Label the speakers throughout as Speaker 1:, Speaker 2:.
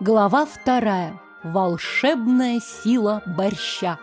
Speaker 1: Глава вторая. Волшебная сила борща.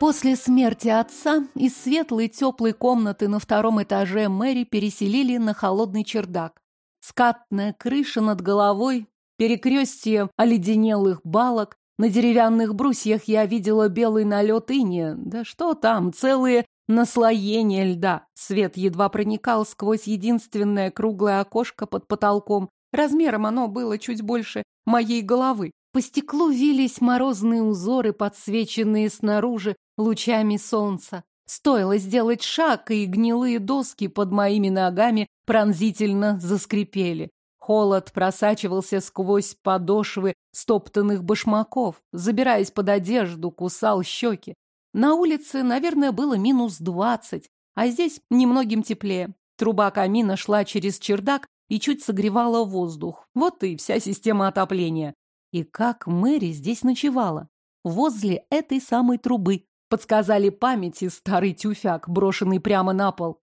Speaker 1: После смерти отца из светлой теплой комнаты на втором этаже Мэри переселили на холодный чердак. Скатная крыша над головой, перекрестие оледенелых балок, на деревянных брусьях я видела белый налет иния. Да что там, целые наслоения льда. Свет едва проникал сквозь единственное круглое окошко под потолком. Размером оно было чуть больше моей головы. По стеклу вились морозные узоры, подсвеченные снаружи лучами солнца. Стоило сделать шаг, и гнилые доски под моими ногами пронзительно заскрипели. Холод просачивался сквозь подошвы стоптанных башмаков, забираясь под одежду, кусал щеки. На улице, наверное, было минус двадцать, а здесь немногим теплее. Труба камина шла через чердак и чуть согревала воздух. Вот и вся система отопления. И как Мэри здесь ночевала? Возле этой самой трубы. Подсказали памяти старый тюфяк, брошенный прямо на пол.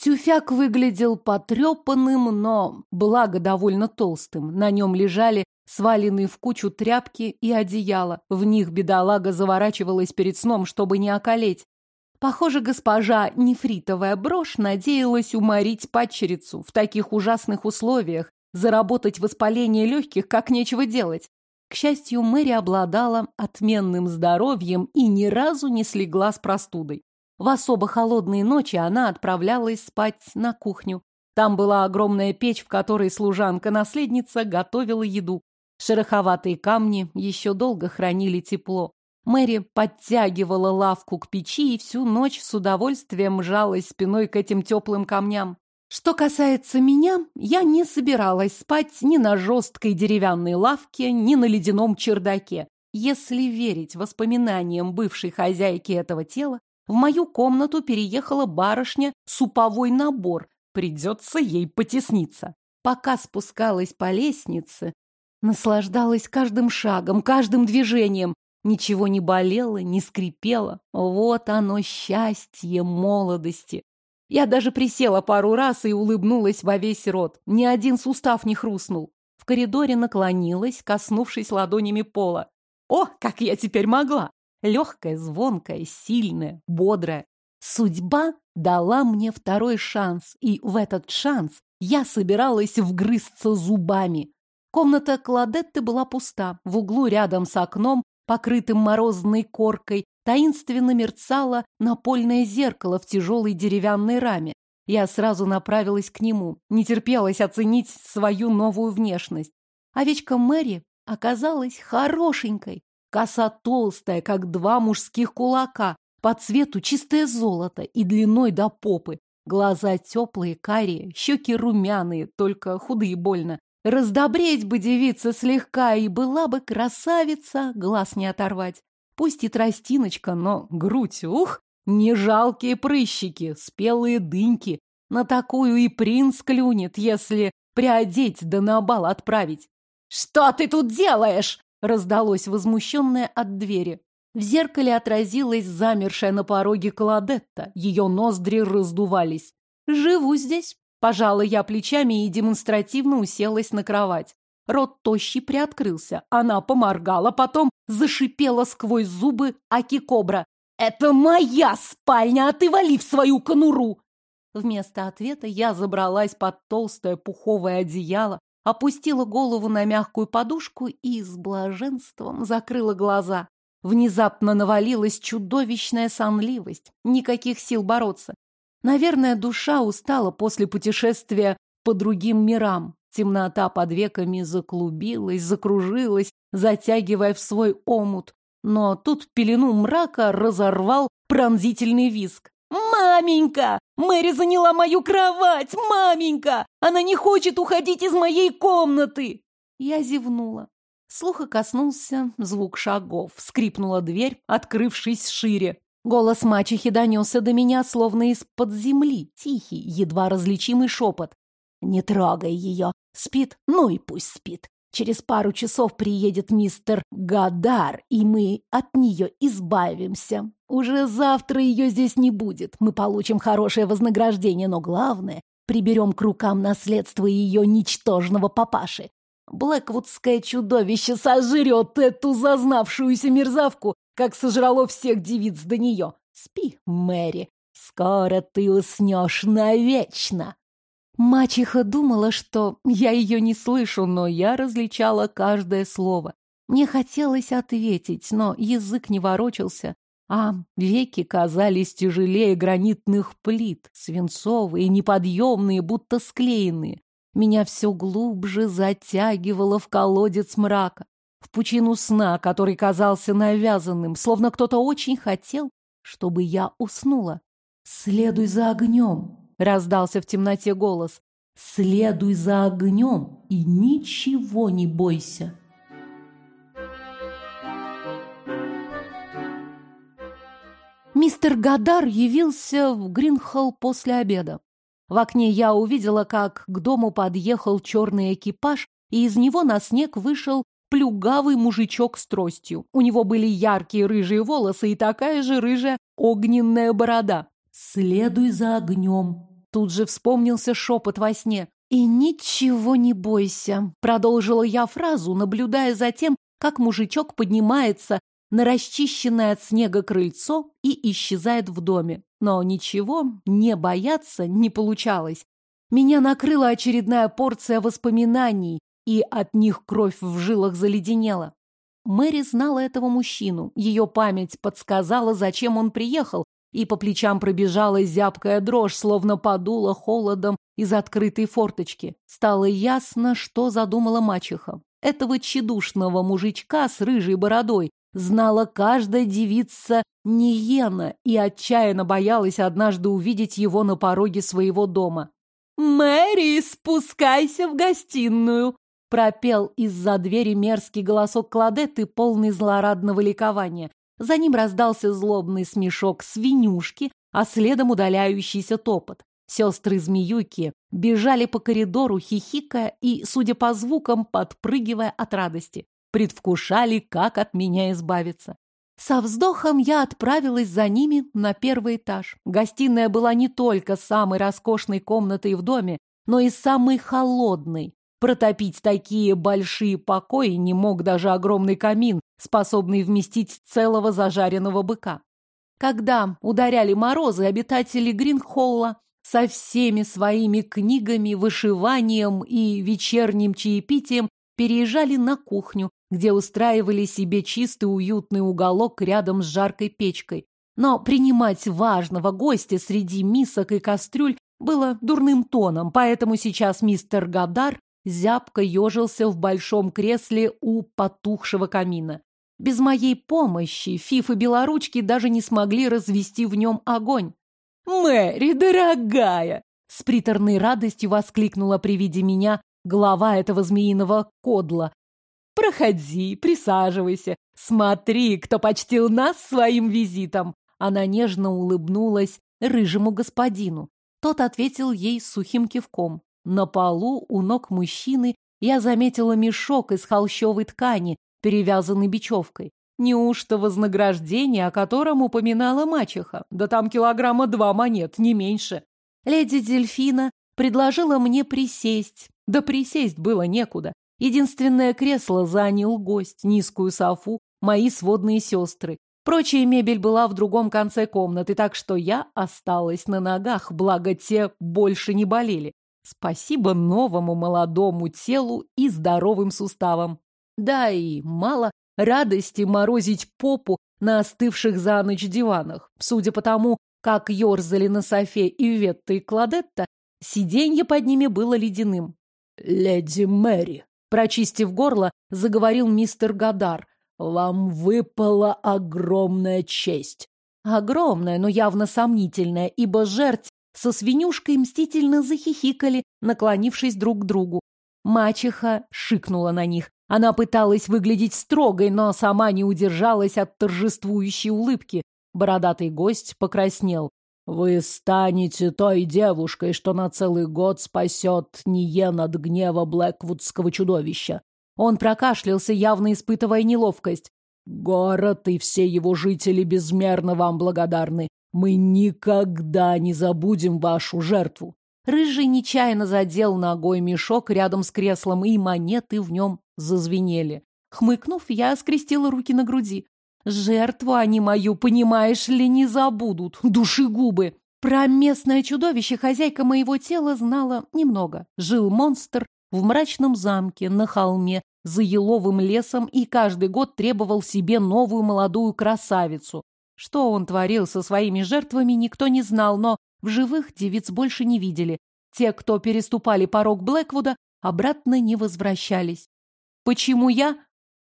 Speaker 1: Тюфяк выглядел потрепанным, но, благо, довольно толстым. На нем лежали сваленные в кучу тряпки и одеяла. В них бедолага заворачивалась перед сном, чтобы не околеть. Похоже, госпожа нефритовая брошь надеялась уморить падчерицу в таких ужасных условиях, заработать воспаление легких как нечего делать. К счастью, Мэри обладала отменным здоровьем и ни разу не слегла с простудой. В особо холодные ночи она отправлялась спать на кухню. Там была огромная печь, в которой служанка-наследница готовила еду. Шероховатые камни еще долго хранили тепло. Мэри подтягивала лавку к печи и всю ночь с удовольствием жалась спиной к этим теплым камням. Что касается меня, я не собиралась спать ни на жесткой деревянной лавке, ни на ледяном чердаке. Если верить воспоминаниям бывшей хозяйки этого тела, в мою комнату переехала барышня суповой набор. Придется ей потесниться. Пока спускалась по лестнице, наслаждалась каждым шагом, каждым движением. Ничего не болело, не скрипело. Вот оно, счастье молодости. Я даже присела пару раз и улыбнулась во весь рот. Ни один сустав не хрустнул. В коридоре наклонилась, коснувшись ладонями пола. О, как я теперь могла! Легкая, звонкая, сильная, бодрая. Судьба дала мне второй шанс, и в этот шанс я собиралась вгрызться зубами. Комната Кладетты была пуста. В углу рядом с окном, покрытым морозной коркой, таинственно мерцало напольное зеркало в тяжелой деревянной раме. Я сразу направилась к нему, не терпелась оценить свою новую внешность. Овечка Мэри оказалась хорошенькой, Коса толстая, как два мужских кулака, по цвету чистое золото и длиной до попы. Глаза теплые, карие, щеки румяные, только худые больно. Раздобреть бы девица слегка, и была бы красавица, глаз не оторвать. Пусть и тростиночка, но грудь, ух, не жалкие прыщики, спелые дыньки. На такую и принц клюнет, если приодеть да на бал отправить. «Что ты тут делаешь?» Раздалось возмущенное от двери. В зеркале отразилась замершая на пороге Кладетта. Ее ноздри раздувались. «Живу здесь». Пожала я плечами и демонстративно уселась на кровать. Рот тощий приоткрылся. Она поморгала, потом зашипела сквозь зубы Аки-кобра. «Это моя спальня, а ты вали в свою конуру!» Вместо ответа я забралась под толстое пуховое одеяло, опустила голову на мягкую подушку и с блаженством закрыла глаза. Внезапно навалилась чудовищная сонливость. Никаких сил бороться. Наверное, душа устала после путешествия по другим мирам. Темнота под веками заклубилась, закружилась, затягивая в свой омут. Но тут пелену мрака разорвал пронзительный визг. «Маменька! Мэри заняла мою кровать! Маменька! Она не хочет уходить из моей комнаты!» Я зевнула. Слуха коснулся звук шагов. Скрипнула дверь, открывшись шире. Голос мачехи донесся до меня, словно из-под земли. Тихий, едва различимый шепот. «Не трогай ее! Спит? Ну и пусть спит! Через пару часов приедет мистер Гадар, и мы от нее избавимся. Уже завтра ее здесь не будет. Мы получим хорошее вознаграждение, но главное, приберем к рукам наследство ее ничтожного папаши. Блэквудское чудовище сожрет эту зазнавшуюся мерзавку, как сожрало всех девиц до нее. Спи, Мэри, скоро ты уснешь навечно. Мачеха думала, что я ее не слышу, но я различала каждое слово. Мне хотелось ответить, но язык не ворочался, а веки казались тяжелее гранитных плит, свинцовые, неподъемные, будто склеенные. Меня все глубже затягивало в колодец мрака, в пучину сна, который казался навязанным, словно кто-то очень хотел, чтобы я уснула. «Следуй за огнем», — раздался в темноте голос. «Следуй за огнем и ничего не бойся». Мистер Гадар явился в Гринхолл после обеда. В окне я увидела, как к дому подъехал черный экипаж, и из него на снег вышел плюгавый мужичок с тростью. У него были яркие рыжие волосы и такая же рыжая огненная борода. «Следуй за огнем», — тут же вспомнился шепот во сне. «И ничего не бойся», — продолжила я фразу, наблюдая за тем, как мужичок поднимается на расчищенное от снега крыльцо и исчезает в доме. Но ничего, не бояться не получалось. Меня накрыла очередная порция воспоминаний, и от них кровь в жилах заледенела. Мэри знала этого мужчину. Ее память подсказала, зачем он приехал, и по плечам пробежала зябкая дрожь, словно подула холодом из открытой форточки. Стало ясно, что задумала мачеха. Этого тщедушного мужичка с рыжей бородой, знала каждая девица Ниена и отчаянно боялась однажды увидеть его на пороге своего дома. «Мэри, спускайся в гостиную!» пропел из-за двери мерзкий голосок Кладеты, полный злорадного ликования. За ним раздался злобный смешок свинюшки, а следом удаляющийся топот. Сестры-змеюки бежали по коридору, хихикая и, судя по звукам, подпрыгивая от радости предвкушали, как от меня избавиться. Со вздохом я отправилась за ними на первый этаж. Гостиная была не только самой роскошной комнатой в доме, но и самой холодной. Протопить такие большие покои не мог даже огромный камин, способный вместить целого зажаренного быка. Когда ударяли морозы, обитатели Гринхолла со всеми своими книгами, вышиванием и вечерним чаепитием переезжали на кухню, где устраивали себе чистый уютный уголок рядом с жаркой печкой. Но принимать важного гостя среди мисок и кастрюль было дурным тоном, поэтому сейчас мистер Гадар зябко ежился в большом кресле у потухшего камина. Без моей помощи Фиф и Белоручки даже не смогли развести в нем огонь. «Мэри, дорогая!» С приторной радостью воскликнула при виде меня глава этого змеиного кодла, Проходи, присаживайся. Смотри, кто почтил нас своим визитом. Она нежно улыбнулась рыжему господину. Тот ответил ей сухим кивком. На полу у ног мужчины я заметила мешок из холщовой ткани, перевязанный бечевкой. Неужто вознаграждение, о котором упоминала мачеха? Да там килограмма два монет, не меньше. Леди Дельфина предложила мне присесть. Да присесть было некуда. Единственное кресло занял гость, низкую софу, мои сводные сестры. Прочая мебель была в другом конце комнаты, так что я осталась на ногах, благо те больше не болели. Спасибо новому молодому телу и здоровым суставам. Да и мало радости морозить попу на остывших за ночь диванах. Судя по тому, как ерзали на софе и Ветта и Кладетта, сиденье под ними было ледяным. «Леди Мэри», Прочистив горло, заговорил мистер Гадар. «Вам выпала огромная честь». Огромная, но явно сомнительная, ибо жертв со свинюшкой мстительно захихикали, наклонившись друг к другу. Мачеха шикнула на них. Она пыталась выглядеть строгой, но сама не удержалась от торжествующей улыбки. Бородатый гость покраснел. Вы станете той девушкой, что на целый год спасет Ниен от гнева Блэквудского чудовища. Он прокашлялся, явно испытывая неловкость.
Speaker 2: «Город и все его жители безмерно вам благодарны. Мы никогда не забудем вашу жертву».
Speaker 1: Рыжий нечаянно задел ногой мешок рядом с креслом, и монеты в нем зазвенели. Хмыкнув, я скрестила руки на груди. Жертву они мою, понимаешь ли, не забудут. Душегубы. Про местное чудовище хозяйка моего тела знала немного. Жил монстр в мрачном замке на холме за еловым лесом и каждый год требовал себе новую молодую красавицу. Что он творил со своими жертвами, никто не знал, но в живых девиц больше не видели. Те, кто переступали порог Блэквуда, обратно не возвращались. Почему я?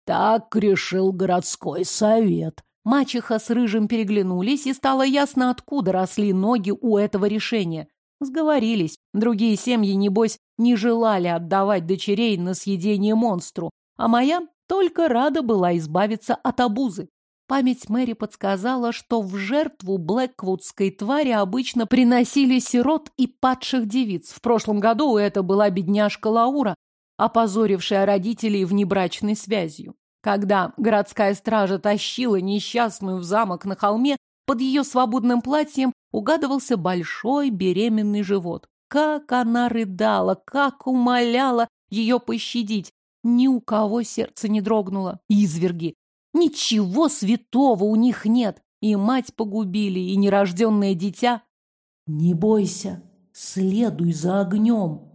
Speaker 2: Так решил городской совет.
Speaker 1: Мачеха с Рыжим переглянулись, и стало ясно, откуда росли ноги у этого решения. Сговорились. Другие семьи, небось, не желали отдавать дочерей на съедение монстру, а моя только рада была избавиться от обузы. Память Мэри подсказала, что в жертву блэквудской твари обычно приносили сирот и падших девиц. В прошлом году это была бедняжка Лаура, опозорившая родителей внебрачной связью. Когда городская стража тащила несчастную в замок на холме, под ее свободным платьем угадывался большой беременный живот. Как она рыдала, как умоляла ее пощадить. Ни у кого сердце не дрогнуло. Изверги! Ничего святого у них нет. И мать погубили, и нерожденное дитя.
Speaker 2: Не бойся, следуй за огнем.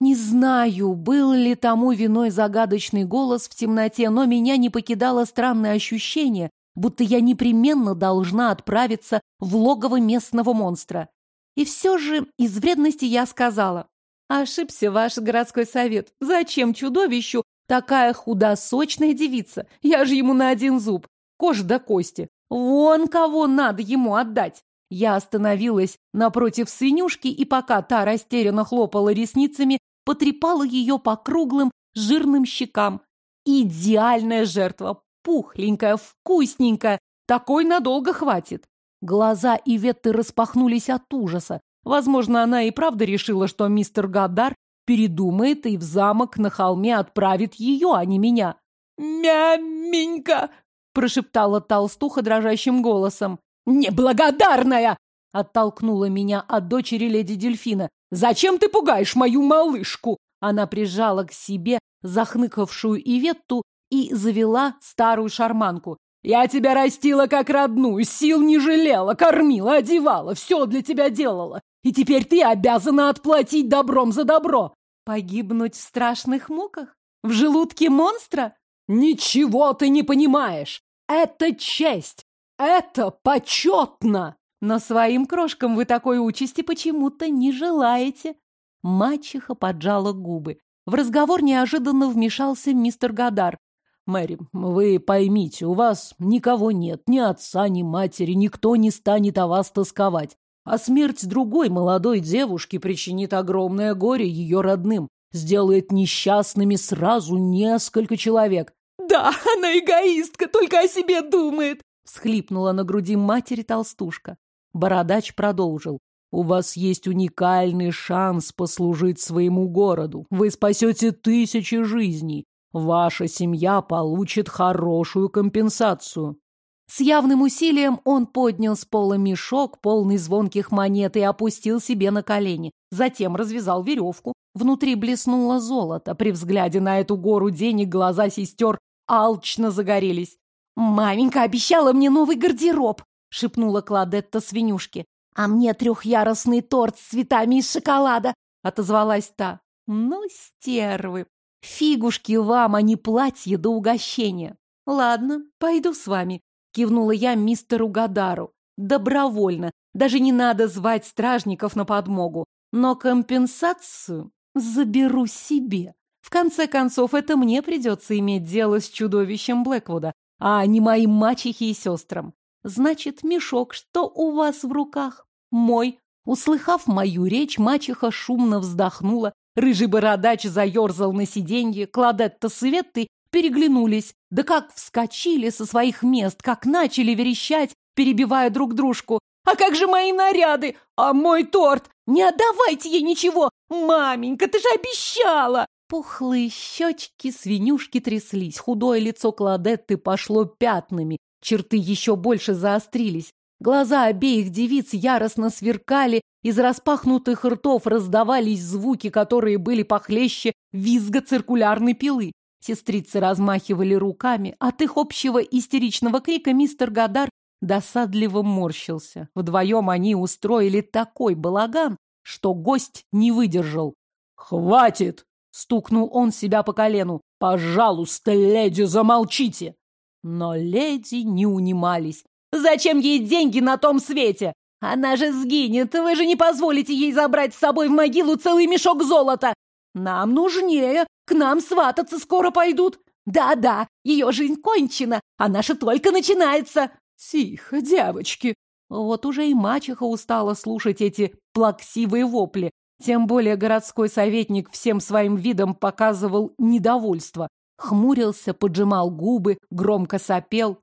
Speaker 1: Не знаю, был ли тому виной загадочный голос в темноте, но меня не покидало странное ощущение, будто я непременно должна отправиться в логово местного монстра. И все же из вредности я сказала. Ошибся ваш городской совет. Зачем чудовищу Такая худосочная девица. Я же ему на один зуб. Кожа до кости. Вон кого надо ему отдать. Я остановилась напротив свинюшки, и пока та растерянно хлопала ресницами, потрепала ее по круглым жирным щекам. Идеальная жертва. Пухленькая, вкусненькая. Такой надолго хватит. Глаза Иветты распахнулись от ужаса. Возможно, она и правда решила, что мистер Гадар передумает и в замок на холме отправит ее, а не меня.
Speaker 2: «Мяменька!» — прошептала толстуха дрожащим голосом.
Speaker 1: «Неблагодарная!» — оттолкнула меня от дочери леди Дельфина. «Зачем ты пугаешь мою малышку?» Она прижала к себе захныкавшую Иветту и завела старую шарманку. «Я тебя растила как родную, сил не жалела, кормила, одевала, все для тебя делала. И теперь ты обязана отплатить добром за добро. Погибнуть в страшных муках? В желудке монстра? Ничего ты не понимаешь. Это честь. Это почетно. Но своим крошкам вы такой участи почему-то не желаете. Мачеха поджала губы. В разговор неожиданно вмешался мистер Гадар.
Speaker 2: «Мэри, вы поймите, у вас никого нет, ни отца, ни матери, никто не станет о вас тосковать. А смерть другой молодой девушки причинит огромное горе ее родным, сделает несчастными сразу несколько человек.
Speaker 1: «Да, она эгоистка, только о себе думает!» — всхлипнула на груди матери толстушка. Бородач продолжил. «У вас есть уникальный шанс послужить своему городу. Вы спасете тысячи жизней. Ваша семья получит хорошую компенсацию. С явным усилием он поднял с пола мешок, полный звонких монет, и опустил себе на колени. Затем развязал веревку. Внутри блеснуло золото. При взгляде на эту гору денег глаза сестер алчно загорелись. «Маменька обещала мне новый гардероб!» — шепнула Кладетта свинюшке. «А мне трехъярусный торт с цветами из шоколада!» — отозвалась та. «Ну, стервы! Фигушки вам, а не платье до угощения! Ладно, пойду с вами. Кивнула я мистеру Гадару. Добровольно. Даже не надо звать стражников на подмогу. Но компенсацию заберу себе. В конце концов, это мне придется иметь дело с чудовищем Блэквуда, а не моим мачехе и сестрам. Значит, мешок, что у вас в руках? Мой. Услыхав мою речь, мачеха шумно вздохнула, рыжий бородач заерзал на сиденье, Кладетта с Светой переглянулись. Да как вскочили со своих мест, как начали верещать, перебивая друг дружку. «А как же мои наряды? А мой торт? Не отдавайте ей ничего! Маменька, ты же обещала!» Пухлые щечки свинюшки тряслись, худое лицо Кладетты пошло пятнами, черты еще больше заострились. Глаза обеих девиц яростно сверкали, из распахнутых ртов раздавались звуки, которые были похлеще визга циркулярной пилы. Сестрицы размахивали руками. От их общего истеричного крика мистер Гадар досадливо морщился. Вдвоем они устроили такой балаган, что гость не выдержал. «Хватит!» — стукнул он себя по колену. «Пожалуйста, леди, замолчите!» Но леди не унимались. Зачем ей деньги на том свете? Она же сгинет, вы же не позволите ей забрать с собой в могилу целый мешок золота. Нам нужнее, к нам свататься скоро пойдут. Да-да, ее жизнь кончена, а наша только начинается. Тихо, девочки. Вот уже и мачеха устала слушать эти плаксивые вопли. Тем более городской советник всем своим видом показывал недовольство. Хмурился, поджимал губы, громко сопел.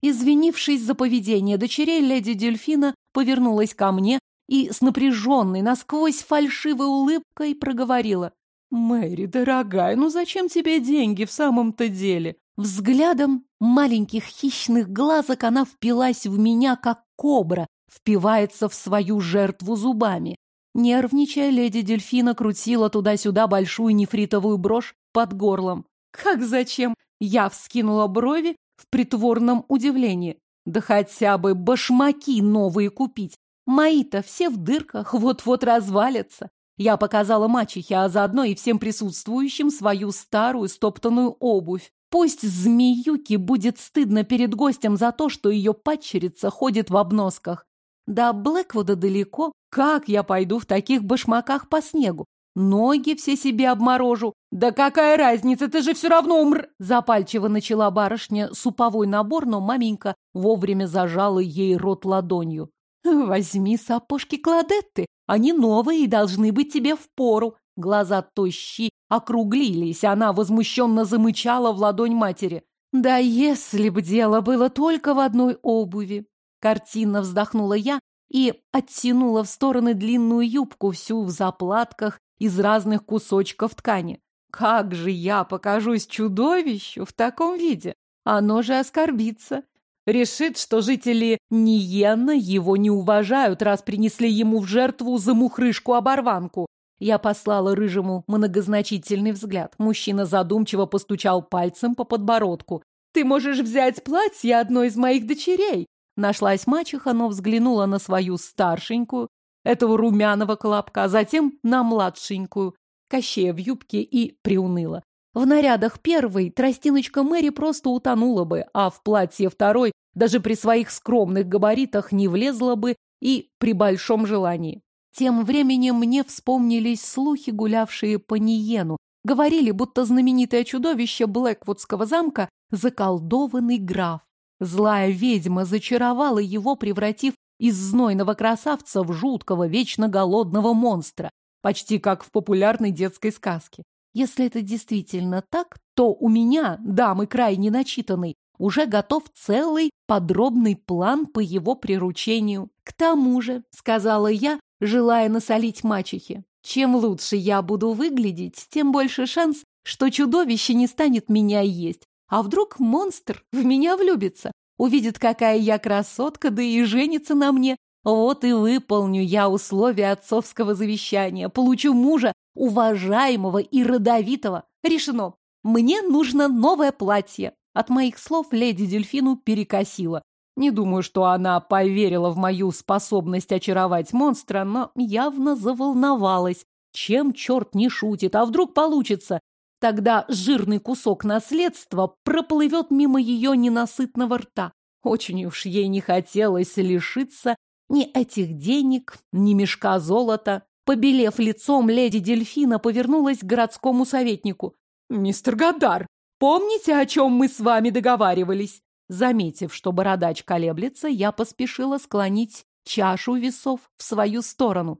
Speaker 1: Извинившись за поведение дочерей, леди Дельфина повернулась ко мне и с напряженной, насквозь фальшивой улыбкой проговорила. «Мэри, дорогая, ну зачем тебе деньги в самом-то деле?» Взглядом маленьких хищных глазок она впилась в меня, как кобра впивается в свою жертву зубами. Нервничая, леди Дельфина крутила туда-сюда большую нефритовую брошь под горлом. «Как зачем?» Я вскинула брови в притворном удивлении. Да хотя бы башмаки новые купить. Мои-то все в дырках, вот-вот развалятся. Я показала мачехе, а заодно и всем присутствующим свою старую стоптанную обувь. Пусть змеюке будет стыдно перед гостем за то, что ее падчерица ходит в обносках. До Блэквуда далеко. Как я пойду в таких башмаках по снегу? Ноги все себе обморожу. Да какая разница, ты же все равно умр... Запальчиво начала барышня суповой набор, но маменька вовремя зажала ей рот ладонью. Возьми сапожки Кладетты, они новые и должны быть тебе в пору. Глаза тощи округлились, она возмущенно замычала в ладонь матери. Да если б дело было только в одной обуви. Картинно вздохнула я и оттянула в стороны длинную юбку, всю в заплатках из разных кусочков ткани. Как же я покажусь чудовищу в таком виде? Оно же оскорбится. Решит, что жители Ниена его не уважают, раз принесли ему в жертву замухрышку-оборванку. Я послала рыжему многозначительный взгляд. Мужчина задумчиво постучал пальцем по подбородку. «Ты можешь взять платье одной из моих дочерей!» Нашлась мачеха, но взглянула на свою старшенькую, этого румяного колобка, затем на младшенькую, кощея в юбке и приуныла. В нарядах первой тростиночка Мэри просто утонула бы, а в платье второй даже при своих скромных габаритах не влезла бы и при большом желании. Тем временем мне вспомнились слухи, гулявшие по Ниену. Говорили, будто знаменитое чудовище Блэквудского замка – заколдованный граф. Злая ведьма зачаровала его, превратив из знойного красавца в жуткого, вечно голодного монстра, почти как в популярной детской сказке. Если это действительно так, то у меня, дамы крайне начитанной, уже готов целый подробный план по его приручению. К тому же, сказала я, желая насолить мачехе, чем лучше я буду выглядеть, тем больше шанс, что чудовище не станет меня есть. А вдруг монстр в меня влюбится? Увидит, какая я красотка, да и женится на мне. Вот и выполню я условия отцовского завещания. Получу мужа, уважаемого и родовитого. Решено. Мне нужно новое платье. От моих слов леди Дельфину перекосила. Не думаю, что она поверила в мою способность очаровать монстра, но явно заволновалась. Чем черт не шутит, а вдруг получится? Тогда жирный кусок наследства проплывет мимо ее ненасытного рта. Очень уж ей не хотелось лишиться ни этих денег, ни мешка золота. Побелев лицом, леди Дельфина повернулась к городскому советнику. «Мистер Гадар, помните, о чем мы с вами договаривались?» Заметив, что бородач колеблется, я поспешила склонить чашу весов в свою сторону.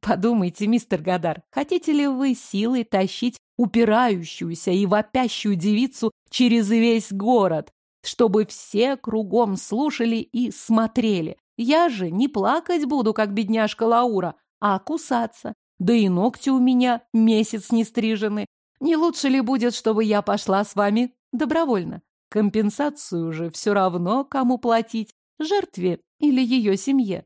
Speaker 1: Подумайте, мистер Гадар, хотите ли вы силой тащить упирающуюся и вопящую девицу через весь город, чтобы все кругом слушали и смотрели? Я же не плакать буду, как бедняжка Лаура, а кусаться. Да и ногти у меня месяц не стрижены. Не лучше ли будет, чтобы я пошла с вами добровольно? Компенсацию же все равно кому платить, жертве или ее семье.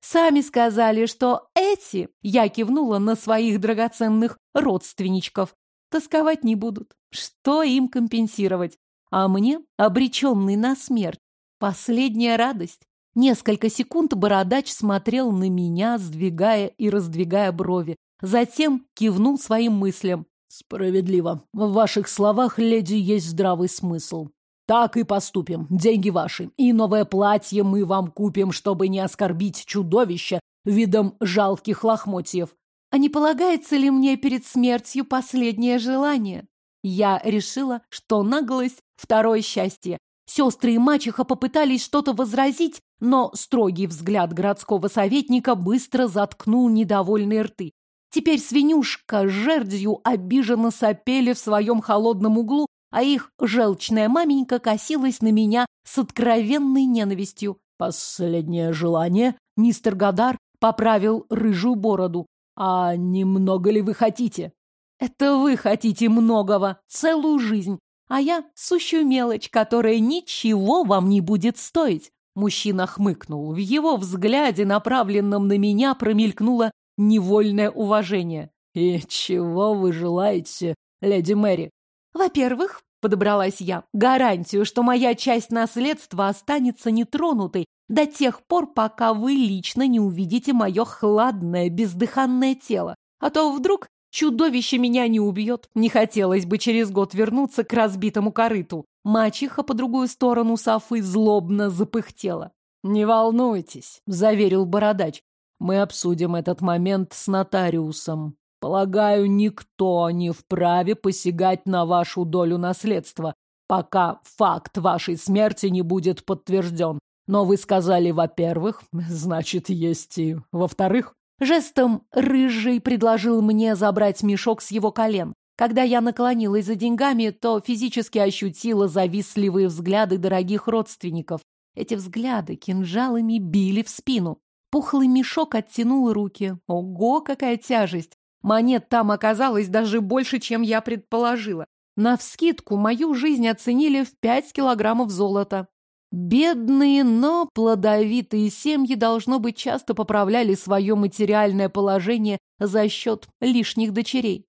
Speaker 1: Сами сказали, что эти, я кивнула на своих драгоценных родственничков, тосковать не будут. Что им компенсировать? А мне, обреченный на смерть, последняя радость. Несколько секунд бородач смотрел на меня, сдвигая и раздвигая брови. Затем кивнул своим мыслям.
Speaker 2: «Справедливо. В ваших словах, леди, есть здравый смысл. Так и поступим. Деньги ваши. И новое платье мы вам купим, чтобы не оскорбить чудовище видом жалких лохмотьев.
Speaker 1: А не полагается ли мне перед смертью последнее желание? Я решила, что наглость — второе счастье. Сестры и мачеха попытались что-то возразить, но строгий взгляд городского советника быстро заткнул недовольные рты. Теперь свинюшка с жердью обиженно сопели в своем холодном углу, а их желчная маменька косилась на меня с откровенной ненавистью.
Speaker 2: «Последнее желание?» Мистер Гадар поправил рыжую бороду. «А немного ли вы хотите?»
Speaker 1: «Это вы хотите многого, целую жизнь, а я сущую мелочь, которая ничего вам не будет стоить». Мужчина хмыкнул. В его взгляде, направленном на меня, промелькнуло невольное уважение.
Speaker 2: «И чего вы желаете, леди Мэри?»
Speaker 1: «Во-первых, — подобралась я, — гарантию, что моя часть наследства останется нетронутой до тех пор, пока вы лично не увидите мое хладное, бездыханное тело. А то вдруг чудовище меня не убьет. Не хотелось бы через год вернуться к разбитому корыту. Мачеха по другую сторону Софы злобно запыхтела.
Speaker 2: «Не волнуйтесь», — заверил бородач. «Мы обсудим этот момент с нотариусом. Полагаю, никто не вправе посягать на вашу долю наследства, пока факт вашей смерти не будет подтвержден. Но вы сказали, во-первых, значит, есть и во-вторых.
Speaker 1: Жестом рыжий предложил мне забрать мешок с его колен. Когда я наклонилась за деньгами, то физически ощутила завистливые взгляды дорогих родственников. Эти взгляды кинжалами били в спину. Пухлый мешок оттянул руки. Ого, какая тяжесть! Монет там оказалось даже больше, чем я предположила. Навскидку мою жизнь оценили в пять килограммов золота. Бедные, но плодовитые семьи, должно быть, часто поправляли свое материальное положение за счет лишних дочерей.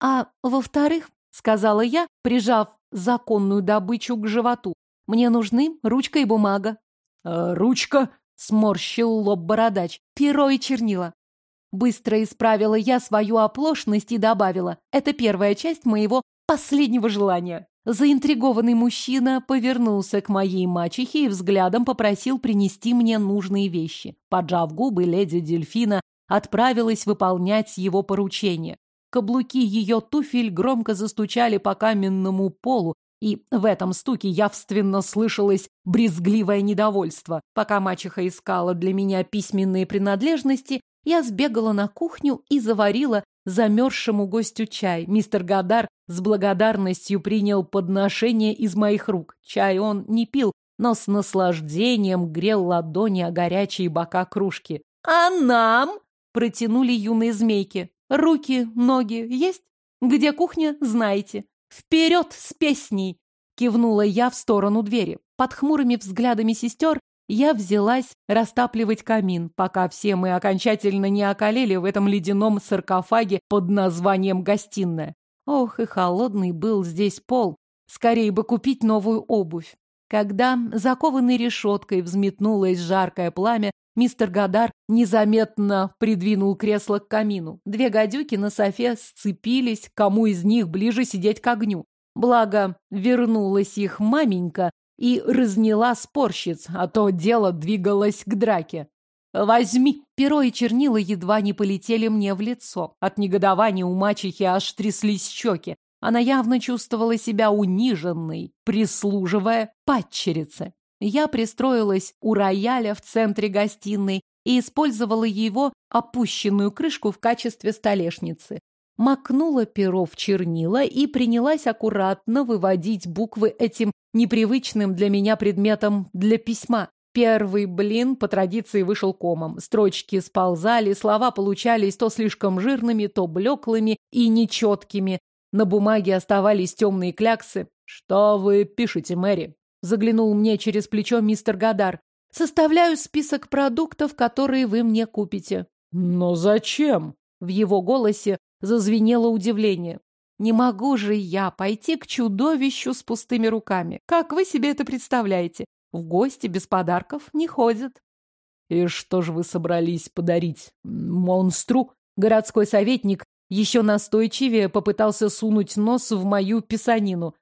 Speaker 1: А во-вторых, сказала я, прижав законную добычу к животу, мне нужны ручка и бумага.
Speaker 2: «Э, «Ручка?» — сморщил лоб бородач.
Speaker 1: «Перо и чернила». Быстро исправила я свою оплошность и добавила. Это первая часть моего последнего желания. Заинтригованный мужчина повернулся к моей мачехе и взглядом попросил принести мне нужные вещи. Поджав губы, леди Дельфина отправилась выполнять его поручение. Каблуки ее туфель громко застучали по каменному полу, и в этом стуке явственно слышалось брезгливое недовольство. Пока мачеха искала для меня письменные принадлежности, я сбегала на кухню и заварила замерзшему гостю чай. Мистер Гадар с благодарностью принял подношение из моих рук. Чай он не пил, но с наслаждением грел ладони о горячие бока кружки. «А нам?» — протянули юные змейки. «Руки, ноги есть? Где кухня, знаете. Вперед с песней!» — кивнула я в сторону двери. Под хмурыми взглядами сестер я взялась растапливать камин, пока все мы окончательно не околели в этом ледяном саркофаге под названием «гостиная». Ох, и холодный был здесь пол. Скорее бы купить новую обувь. Когда закованной решеткой взметнулось жаркое пламя, мистер Гадар незаметно придвинул кресло к камину. Две гадюки на софе сцепились, кому из них ближе сидеть к огню. Благо, вернулась их маменька и разняла спорщиц, а то дело двигалось к драке. «Возьми!» Перо и чернила едва не полетели мне в лицо. От негодования у мачехи аж тряслись щеки. Она явно чувствовала себя униженной, прислуживая падчерице. Я пристроилась у рояля в центре гостиной и использовала его опущенную крышку в качестве столешницы макнула перо в чернила и принялась аккуратно выводить буквы этим непривычным для меня предметом для письма. Первый блин по традиции вышел комом. Строчки сползали, слова получались то слишком жирными, то блеклыми и нечеткими. На бумаге оставались темные кляксы.
Speaker 2: «Что вы пишете, Мэри?»
Speaker 1: Заглянул мне через плечо мистер Гадар. «Составляю список продуктов, которые вы мне купите».
Speaker 2: «Но зачем?»
Speaker 1: В его голосе зазвенело удивление. «Не могу же я пойти к чудовищу с пустыми руками. Как вы себе это представляете? В гости без подарков не ходят».
Speaker 2: «И что же вы собрались подарить монстру?»
Speaker 1: Городской советник еще настойчивее попытался сунуть нос в мою писанину.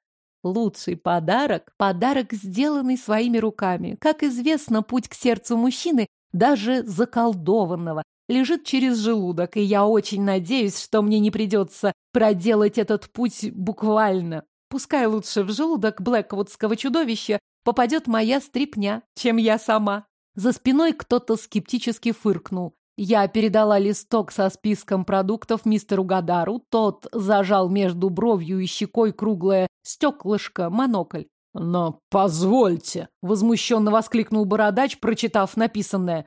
Speaker 1: Лучший подарок – подарок, сделанный своими руками. Как известно, путь к сердцу мужчины, даже заколдованного, лежит через желудок, и я очень надеюсь, что мне не придется проделать этот путь буквально. Пускай лучше в желудок блэквудского чудовища попадет моя стрипня, чем я сама. За спиной кто-то скептически фыркнул. Я передала листок со списком продуктов мистеру Гадару. Тот зажал между бровью и щекой круглое стеклышко, монокль.
Speaker 2: «Но позвольте!» — возмущенно воскликнул бородач, прочитав написанное.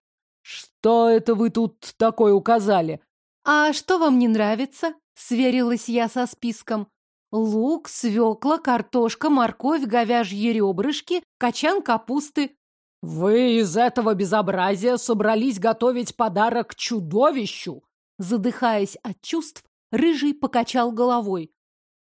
Speaker 2: «Что это вы тут такое указали?»
Speaker 1: «А что вам не нравится?» — сверилась я со списком. «Лук, свекла, картошка, морковь, говяжьи ребрышки, качан капусты».
Speaker 2: «Вы из этого безобразия собрались готовить подарок чудовищу?»
Speaker 1: Задыхаясь от чувств, Рыжий покачал головой.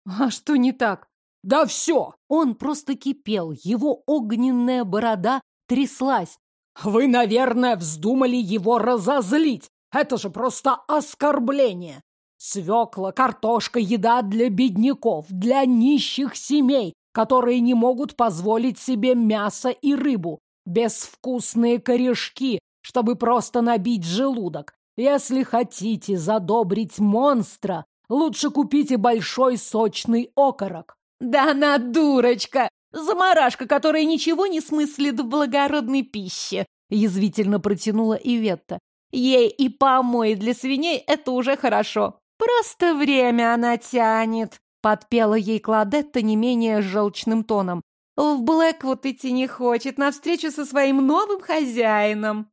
Speaker 1: «А что не так?»
Speaker 2: «Да все!»
Speaker 1: Он просто кипел, его огненная борода тряслась.
Speaker 2: «Вы, наверное, вздумали его разозлить. Это же просто оскорбление. Свекла, картошка, еда для бедняков, для нищих семей, которые не могут позволить себе мясо и рыбу безвкусные корешки, чтобы просто набить желудок. Если хотите задобрить монстра, лучше купите большой сочный окорок.
Speaker 1: Да она дурочка! Заморашка, которая ничего не смыслит в благородной пище, язвительно протянула Иветта. Ей и помой для свиней это уже хорошо. Просто время она тянет, подпела ей Кладетта не менее желчным тоном. В Блэквуд идти не хочет, на встречу со своим новым хозяином.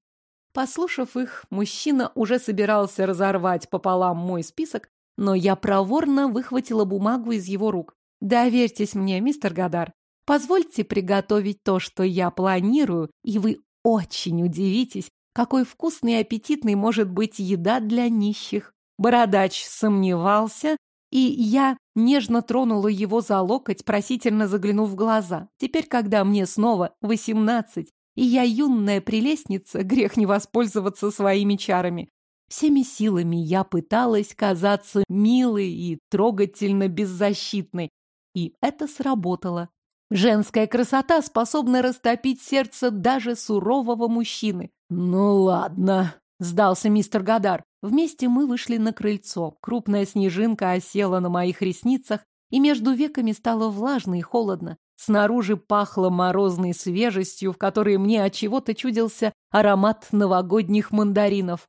Speaker 1: Послушав их, мужчина уже собирался разорвать пополам мой список, но я проворно выхватила бумагу из его рук. Доверьтесь мне, мистер Гадар. Позвольте приготовить то, что я планирую, и вы очень удивитесь, какой вкусный и аппетитной может быть еда для нищих. Бородач сомневался, и я нежно тронула его за локоть, просительно заглянув в глаза. Теперь, когда мне снова восемнадцать, и я юная прелестница, грех не воспользоваться своими чарами. Всеми силами я пыталась казаться милой и трогательно беззащитной, и это сработало. Женская красота способна растопить сердце даже сурового мужчины.
Speaker 2: «Ну ладно», — сдался мистер Гадар.
Speaker 1: Вместе мы вышли на крыльцо. Крупная снежинка осела на моих ресницах, и между веками стало влажно и холодно. Снаружи пахло морозной свежестью, в которой мне от чего-то чудился аромат новогодних мандаринов.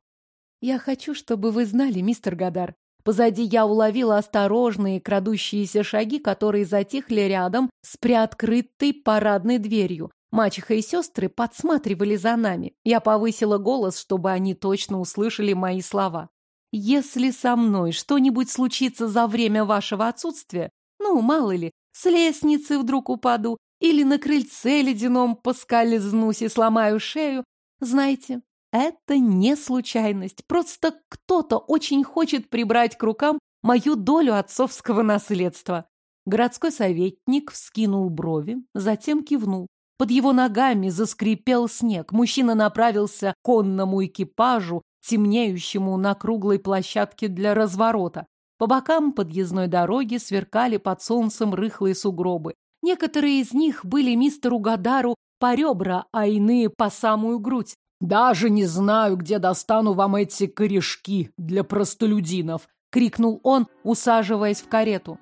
Speaker 1: Я хочу, чтобы вы знали, мистер Гадар. Позади я уловила осторожные крадущиеся шаги, которые затихли рядом с приоткрытой парадной дверью. Мачеха и сестры подсматривали за нами. Я повысила голос, чтобы они точно услышали мои слова. «Если со мной что-нибудь случится за время вашего отсутствия, ну, мало ли, с лестницы вдруг упаду или на крыльце ледяном поскользнусь и сломаю шею, знаете, это не случайность. Просто кто-то очень хочет прибрать к рукам мою долю отцовского наследства». Городской советник вскинул брови, затем кивнул. Под его ногами заскрипел снег. Мужчина направился к конному экипажу, темнеющему на круглой площадке для разворота. По бокам подъездной дороги сверкали под солнцем рыхлые сугробы. Некоторые из них были мистеру Гадару по ребра, а иные по самую грудь.
Speaker 2: «Даже не знаю, где достану вам эти корешки для простолюдинов!» — крикнул он, усаживаясь в карету.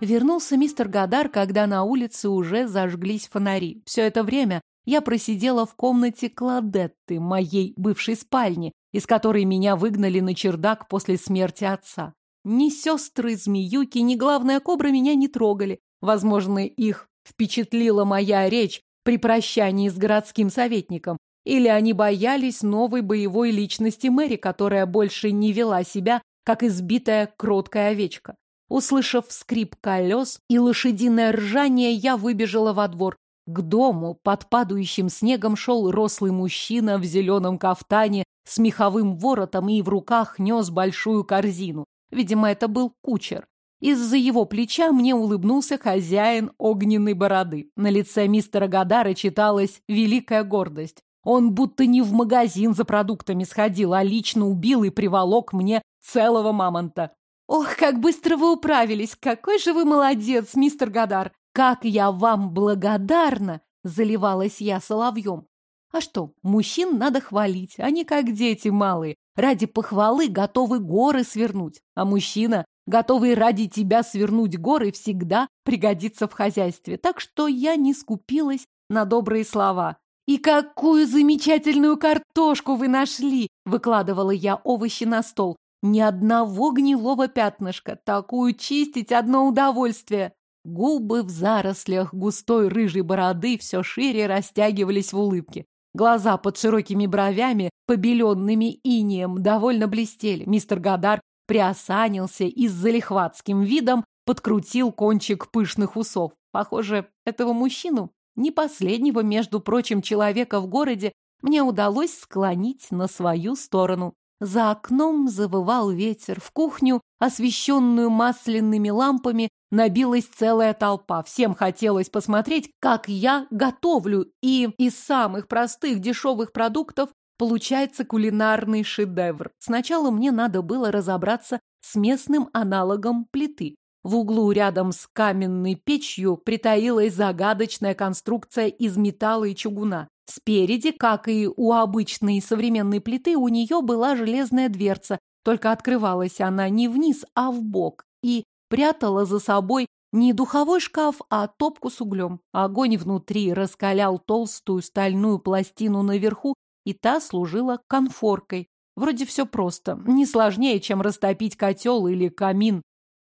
Speaker 1: Вернулся мистер Гадар, когда на улице уже зажглись фонари. Все это время я просидела в комнате Кладетты, моей бывшей спальни, из которой меня выгнали на чердак после смерти отца. Ни сестры змеюки, ни главная кобра меня не трогали. Возможно, их впечатлила моя речь при прощании с городским советником. Или они боялись новой боевой личности Мэри, которая больше не вела себя как избитая кроткая овечка. Услышав скрип колес и лошадиное ржание, я выбежала во двор. К дому под падающим снегом шел рослый мужчина в зеленом кафтане с меховым воротом и в руках нес большую корзину. Видимо, это был кучер. Из-за его плеча мне улыбнулся хозяин огненной бороды. На лице мистера Гадара читалась великая гордость. Он будто не в магазин за продуктами сходил, а лично убил и приволок мне целого мамонта. «Ох, как быстро вы управились! Какой же вы молодец, мистер Гадар! Как я вам благодарна!» — заливалась я соловьем. А что, мужчин надо хвалить, они как дети малые. Ради похвалы готовы горы свернуть. А мужчина, готовый ради тебя свернуть горы, всегда пригодится в хозяйстве. Так что я не скупилась на добрые слова. «И какую замечательную картошку вы нашли!» Выкладывала я овощи на стол. Ни одного гнилого пятнышка. Такую чистить одно удовольствие. Губы в зарослях густой рыжей бороды все шире растягивались в улыбке. Глаза под широкими бровями, побеленными инием, довольно блестели. Мистер Гадар приосанился и с залихватским видом подкрутил кончик пышных усов. Похоже, этого мужчину, не последнего, между прочим, человека в городе, мне удалось склонить на свою сторону. За окном завывал ветер. В кухню, освещенную масляными лампами, набилась целая толпа. Всем хотелось посмотреть, как я готовлю. И из самых простых дешевых продуктов получается кулинарный шедевр. Сначала мне надо было разобраться с местным аналогом плиты. В углу рядом с каменной печью притаилась загадочная конструкция из металла и чугуна. Спереди, как и у обычной современной плиты, у нее была железная дверца, только открывалась она не вниз, а в бок и прятала за собой не духовой шкаф, а топку с углем. Огонь внутри раскалял толстую стальную пластину наверху, и та служила конфоркой. Вроде все просто, не сложнее, чем растопить котел или камин.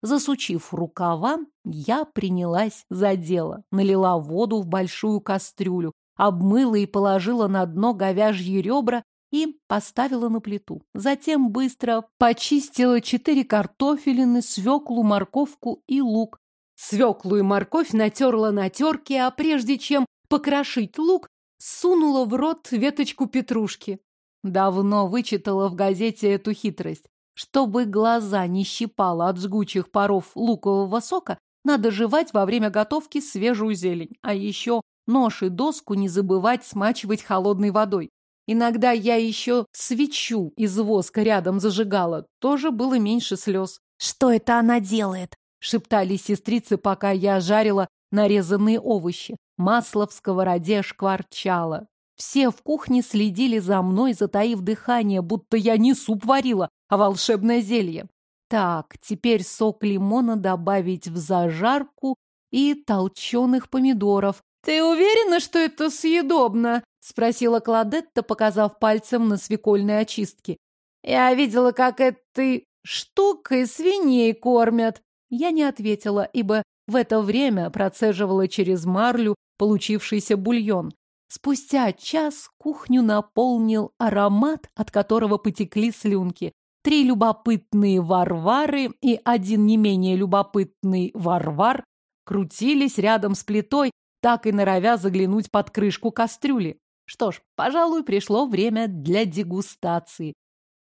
Speaker 1: Засучив рукава, я принялась за дело. Налила воду в большую кастрюлю, обмыла и положила на дно говяжьи ребра и поставила на плиту. Затем быстро почистила четыре картофелины, свеклу, морковку и лук. Свеклу и морковь натерла на терке, а прежде чем покрошить лук, сунула в рот веточку петрушки. Давно вычитала в газете эту хитрость. Чтобы глаза не щипало от жгучих паров лукового сока, надо жевать во время готовки свежую зелень. А еще Нож и доску не забывать смачивать холодной водой. Иногда я еще свечу из воска рядом зажигала. Тоже было меньше слез.
Speaker 3: «Что это она делает?»
Speaker 1: — шептали сестрицы, пока я жарила нарезанные овощи. Масло в сковороде шкварчало. Все в кухне следили за мной, затаив дыхание, будто я не суп варила, а волшебное зелье. Так, теперь сок лимона добавить в зажарку и толченых помидоров, «Ты уверена, что это съедобно?» — спросила Кладетта, показав пальцем на свекольные очистки. «Я видела, как этой штукой свиней кормят». Я не ответила, ибо в это время процеживала через марлю получившийся бульон. Спустя час кухню наполнил аромат, от которого потекли слюнки. Три любопытные варвары и один не менее любопытный варвар крутились рядом с плитой, так и норовя заглянуть под крышку кастрюли. Что ж, пожалуй, пришло время для дегустации.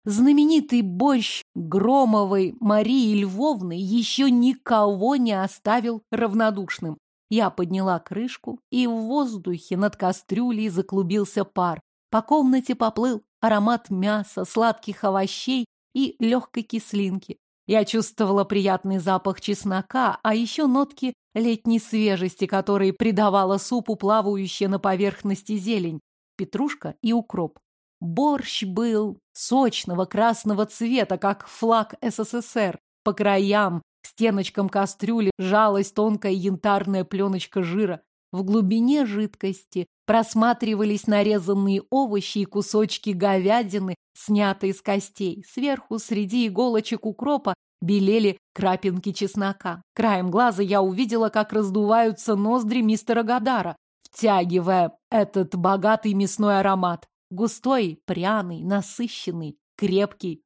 Speaker 1: Знаменитый борщ Громовой Марии Львовны еще никого не оставил равнодушным. Я подняла крышку, и в воздухе над кастрюлей заклубился пар. По комнате поплыл аромат мяса, сладких овощей и легкой кислинки. Я чувствовала приятный запах чеснока, а еще нотки летней свежести, которые придавала супу плавающая на поверхности зелень, петрушка и укроп. Борщ был сочного красного цвета, как флаг СССР. По краям, к стеночкам кастрюли, жалась тонкая янтарная пленочка жира. В глубине жидкости просматривались нарезанные овощи и кусочки говядины, снятые с костей. Сверху, среди иголочек укропа, белели крапинки чеснока. Краем глаза я увидела, как раздуваются ноздри мистера Гадара, втягивая этот богатый мясной аромат. Густой, пряный, насыщенный, крепкий.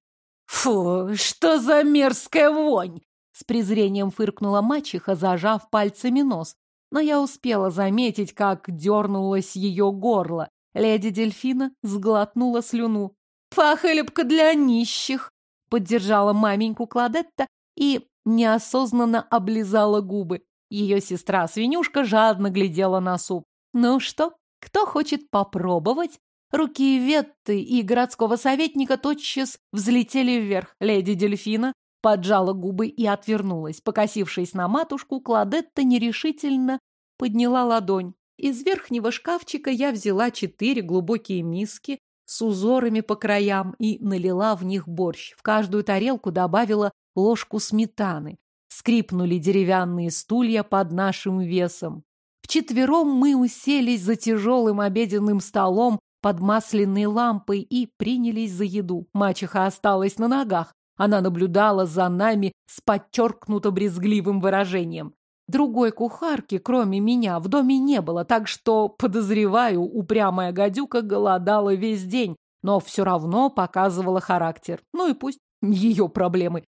Speaker 2: Фу, что за мерзкая вонь! С презрением фыркнула мачеха, зажав пальцами нос. Но я успела заметить, как дернулось ее горло. Леди Дельфина сглотнула слюну. «Пахалебка для нищих!» Поддержала маменьку Кладетта и неосознанно облизала губы. Ее сестра-свинюшка жадно глядела на суп. «Ну что, кто хочет попробовать?» Руки Ветты и городского советника тотчас взлетели вверх. Леди Дельфина поджала губы и отвернулась. Покосившись на матушку, Кладетта нерешительно подняла ладонь. Из верхнего шкафчика я взяла четыре глубокие миски с узорами по краям и налила в них борщ. В каждую тарелку добавила ложку сметаны. Скрипнули деревянные стулья под нашим весом. Вчетвером мы уселись за тяжелым обеденным столом под масляной лампой и принялись за еду. Мачеха осталась на ногах. Она наблюдала за нами с подчеркнуто брезгливым выражением. Другой кухарки, кроме меня, в доме не было, так что, подозреваю, упрямая гадюка голодала весь день, но все равно показывала характер. Ну и пусть ее проблемы.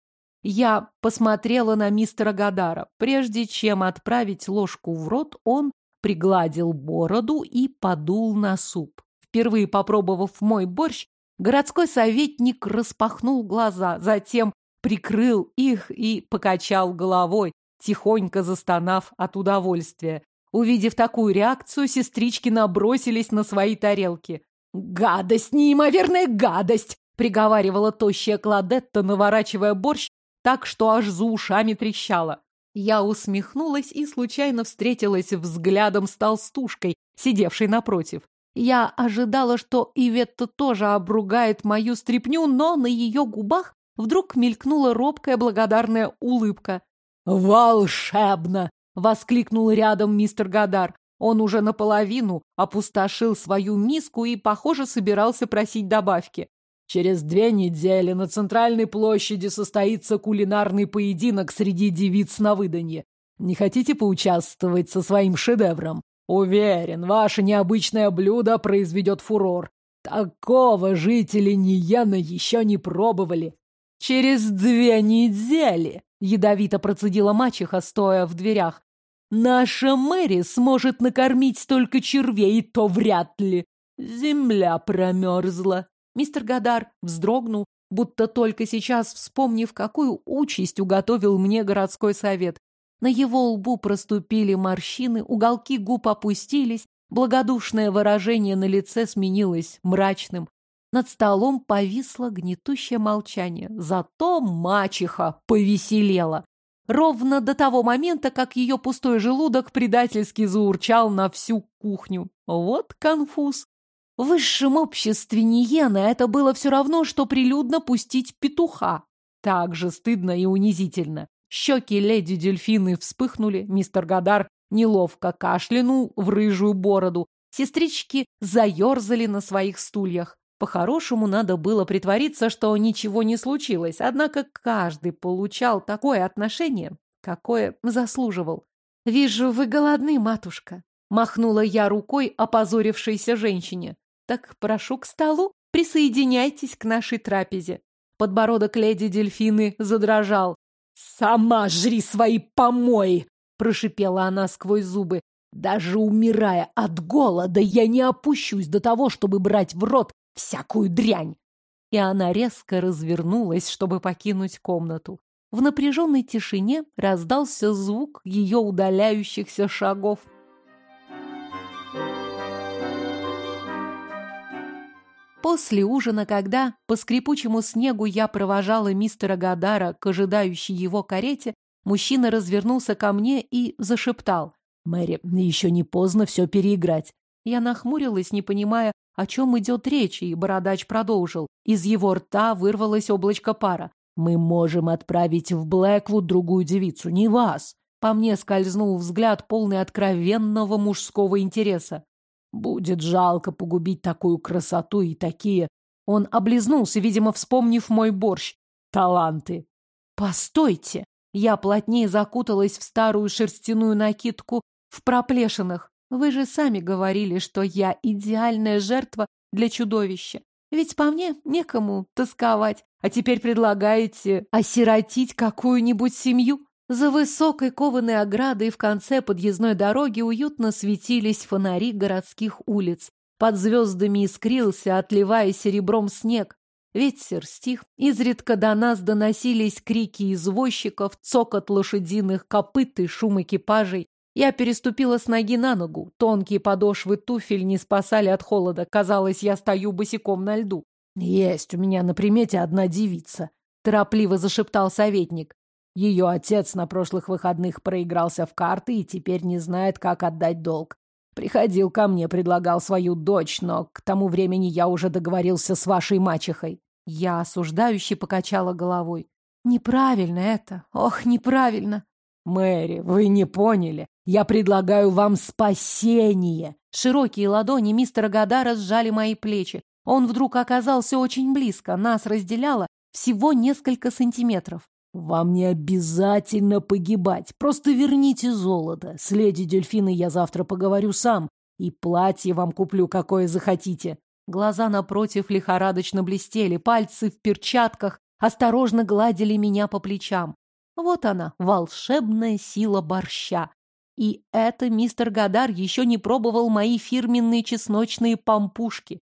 Speaker 2: Я посмотрела на мистера Гадара. Прежде чем отправить ложку в рот, он пригладил бороду и подул на суп. Впервые попробовав мой борщ, городской советник распахнул глаза, затем прикрыл их и покачал головой, тихонько застонав от удовольствия. Увидев такую реакцию, сестрички набросились на свои тарелки. «Гадость, неимоверная гадость!» — приговаривала тощая Кладетта, наворачивая борщ так, что аж за ушами трещала. Я усмехнулась и случайно встретилась взглядом с толстушкой, сидевшей напротив. Я ожидала, что Иветта тоже обругает мою стряпню, но на ее губах вдруг мелькнула робкая благодарная улыбка. «Волшебно!» — воскликнул рядом мистер Гадар. Он уже наполовину опустошил свою миску и, похоже, собирался просить добавки. Через две недели на центральной площади состоится кулинарный поединок среди девиц на выданье. Не хотите поучаствовать со своим шедевром? Уверен, ваше необычное блюдо произведет фурор. Такого жители Нияна еще не пробовали. Через две недели, ядовито процедила мачеха, стоя в дверях, наша Мэри сможет накормить только червей, и то вряд ли. Земля промерзла. Мистер Гадар вздрогнул, будто только сейчас вспомнив, какую участь уготовил мне городской совет. На его лбу проступили морщины, уголки губ опустились, благодушное выражение на лице сменилось мрачным. Над столом повисло гнетущее молчание. Зато мачеха повеселела. Ровно до того момента, как ее пустой желудок предательски заурчал на всю кухню. Вот конфуз. В высшем обществе Ниена это было все равно, что прилюдно пустить петуха. Так же стыдно и унизительно. Щеки леди Дельфины вспыхнули, мистер Гадар неловко кашлянул в рыжую бороду. Сестрички заерзали на своих стульях. По-хорошему надо было притвориться, что ничего не случилось, однако каждый получал такое отношение, какое заслуживал. «Вижу, вы голодны, матушка», — махнула я рукой опозорившейся женщине. Так прошу к столу, присоединяйтесь к нашей трапезе. Подбородок леди Дельфины задрожал. «Сама жри свои помои!» — прошипела она сквозь зубы. «Даже умирая от голода, я не опущусь до того, чтобы брать в рот всякую дрянь!» И она резко развернулась, чтобы покинуть комнату. В напряженной тишине раздался звук ее удаляющихся шагов. После ужина, когда по скрипучему снегу я провожала мистера Гадара к ожидающей его карете, мужчина развернулся ко мне и зашептал. «Мэри, еще не поздно все переиграть». Я нахмурилась, не понимая, о чем идет речь, и бородач продолжил. Из его рта вырвалось облачко пара. «Мы можем отправить в Блэквуд другую девицу, не вас». По мне скользнул взгляд, полный откровенного мужского интереса. Будет жалко погубить такую красоту и такие... Он облизнулся, видимо, вспомнив мой борщ. Таланты. Постойте! Я плотнее закуталась в старую шерстяную накидку в проплешинах. Вы же сами говорили, что я идеальная жертва для чудовища. Ведь по мне некому тосковать.
Speaker 1: а теперь предлагаете осиротить какую-нибудь семью? За высокой кованой оградой в конце подъездной дороги уютно светились фонари городских улиц. Под звездами искрился, отливая серебром снег. Ветер стих, изредка до нас доносились крики извозчиков, цокот лошадиных копыт и шум экипажей. Я переступила с ноги на ногу. Тонкие подошвы туфель не спасали от холода. Казалось, я стою босиком на льду.
Speaker 2: «Есть у меня на примете одна девица», — торопливо зашептал советник. Ее отец на прошлых выходных проигрался в карты и теперь не знает, как отдать долг. Приходил ко мне, предлагал свою дочь, но к тому времени я уже договорился с вашей мачехой.
Speaker 1: Я осуждающе покачала головой. Неправильно это. Ох, неправильно.
Speaker 2: Мэри, вы не поняли. Я предлагаю вам спасение.
Speaker 1: Широкие ладони мистера Гадара сжали мои плечи. Он вдруг оказался очень близко, нас разделяло всего несколько сантиметров.
Speaker 2: «Вам не обязательно погибать. Просто верните золото. С леди Дельфиной я завтра поговорю сам. И платье вам куплю, какое захотите».
Speaker 1: Глаза напротив лихорадочно блестели, пальцы в перчатках осторожно гладили меня по плечам. Вот она, волшебная сила борща. И это мистер Гадар еще не пробовал мои фирменные чесночные пампушки.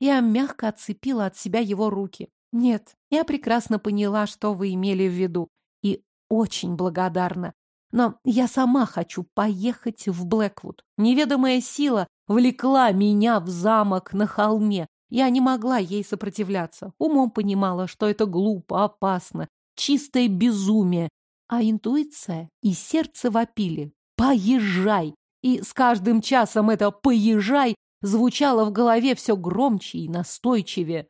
Speaker 1: Я мягко отцепила от себя его руки. Нет, я прекрасно поняла, что вы имели в виду. И очень благодарна. Но я сама хочу поехать в Блэквуд. Неведомая сила влекла меня в замок на холме. Я не могла ей сопротивляться. Умом понимала, что это глупо, опасно, чистое безумие. А интуиция и сердце вопили. «Поезжай!» И с каждым часом это «поезжай» звучало в голове все громче и настойчивее.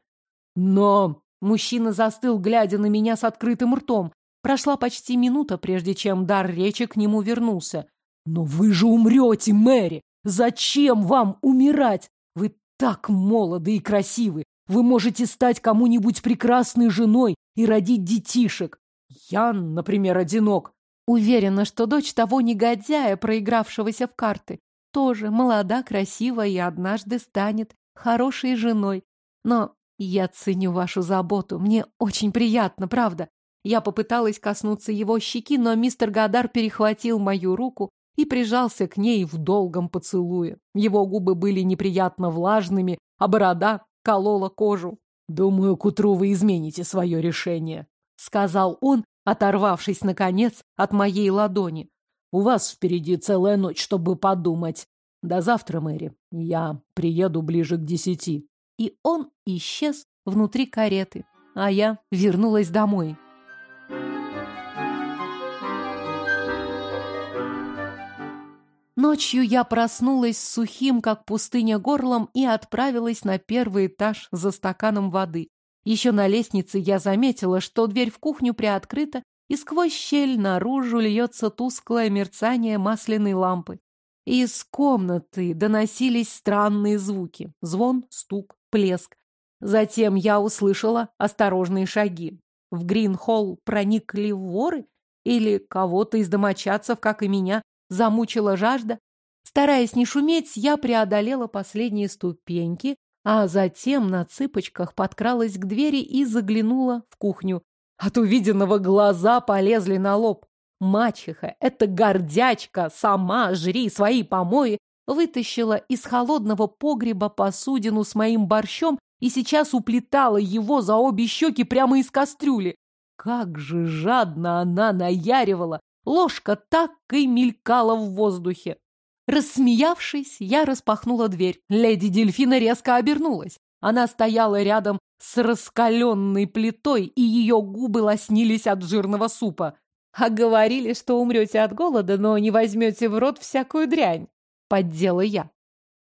Speaker 2: «Но...»
Speaker 1: Мужчина застыл, глядя на меня с открытым ртом. Прошла почти минута, прежде чем дар речи к нему вернулся.
Speaker 2: «Но вы же умрете, Мэри! Зачем вам умирать? Вы так молоды и красивы! Вы можете стать кому-нибудь прекрасной женой и родить детишек. Я, например, одинок.
Speaker 1: Уверена, что дочь того негодяя, проигравшегося в карты, тоже молода, красива и однажды станет хорошей женой. Но я ценю вашу заботу. Мне очень приятно, правда. Я попыталась коснуться его щеки, но мистер Гадар перехватил мою руку и прижался к ней в долгом поцелуе. Его губы были неприятно влажными, а борода колола кожу.
Speaker 2: «Думаю, к утру вы измените свое решение», — сказал он, оторвавшись, наконец, от моей ладони. «У вас впереди целая ночь, чтобы подумать. До завтра, Мэри. Я приеду ближе к десяти»
Speaker 1: и он исчез внутри кареты, а я вернулась домой. Ночью я проснулась с сухим, как пустыня, горлом и отправилась на первый этаж за стаканом воды. Еще на лестнице я заметила, что дверь в кухню приоткрыта, и сквозь щель наружу льется тусклое мерцание масляной лампы. Из комнаты доносились странные звуки. Звон, стук, плеск. Затем я услышала осторожные шаги. В Грин-холл проникли воры? Или кого-то из домочадцев, как и меня, замучила жажда? Стараясь не шуметь, я преодолела последние ступеньки, а затем на цыпочках подкралась к двери и заглянула в кухню. От увиденного глаза полезли на лоб. Мачеха, эта гордячка, сама жри свои помои, вытащила из холодного погреба посудину с моим борщом и сейчас уплетала его за обе щеки прямо из кастрюли. Как же жадно она наяривала! Ложка так и мелькала в воздухе. Рассмеявшись, я распахнула дверь. Леди Дельфина резко обернулась. Она стояла рядом с раскаленной плитой, и ее губы лоснились от жирного супа. А говорили, что умрете от голода, но не возьмете в рот всякую дрянь поддела я.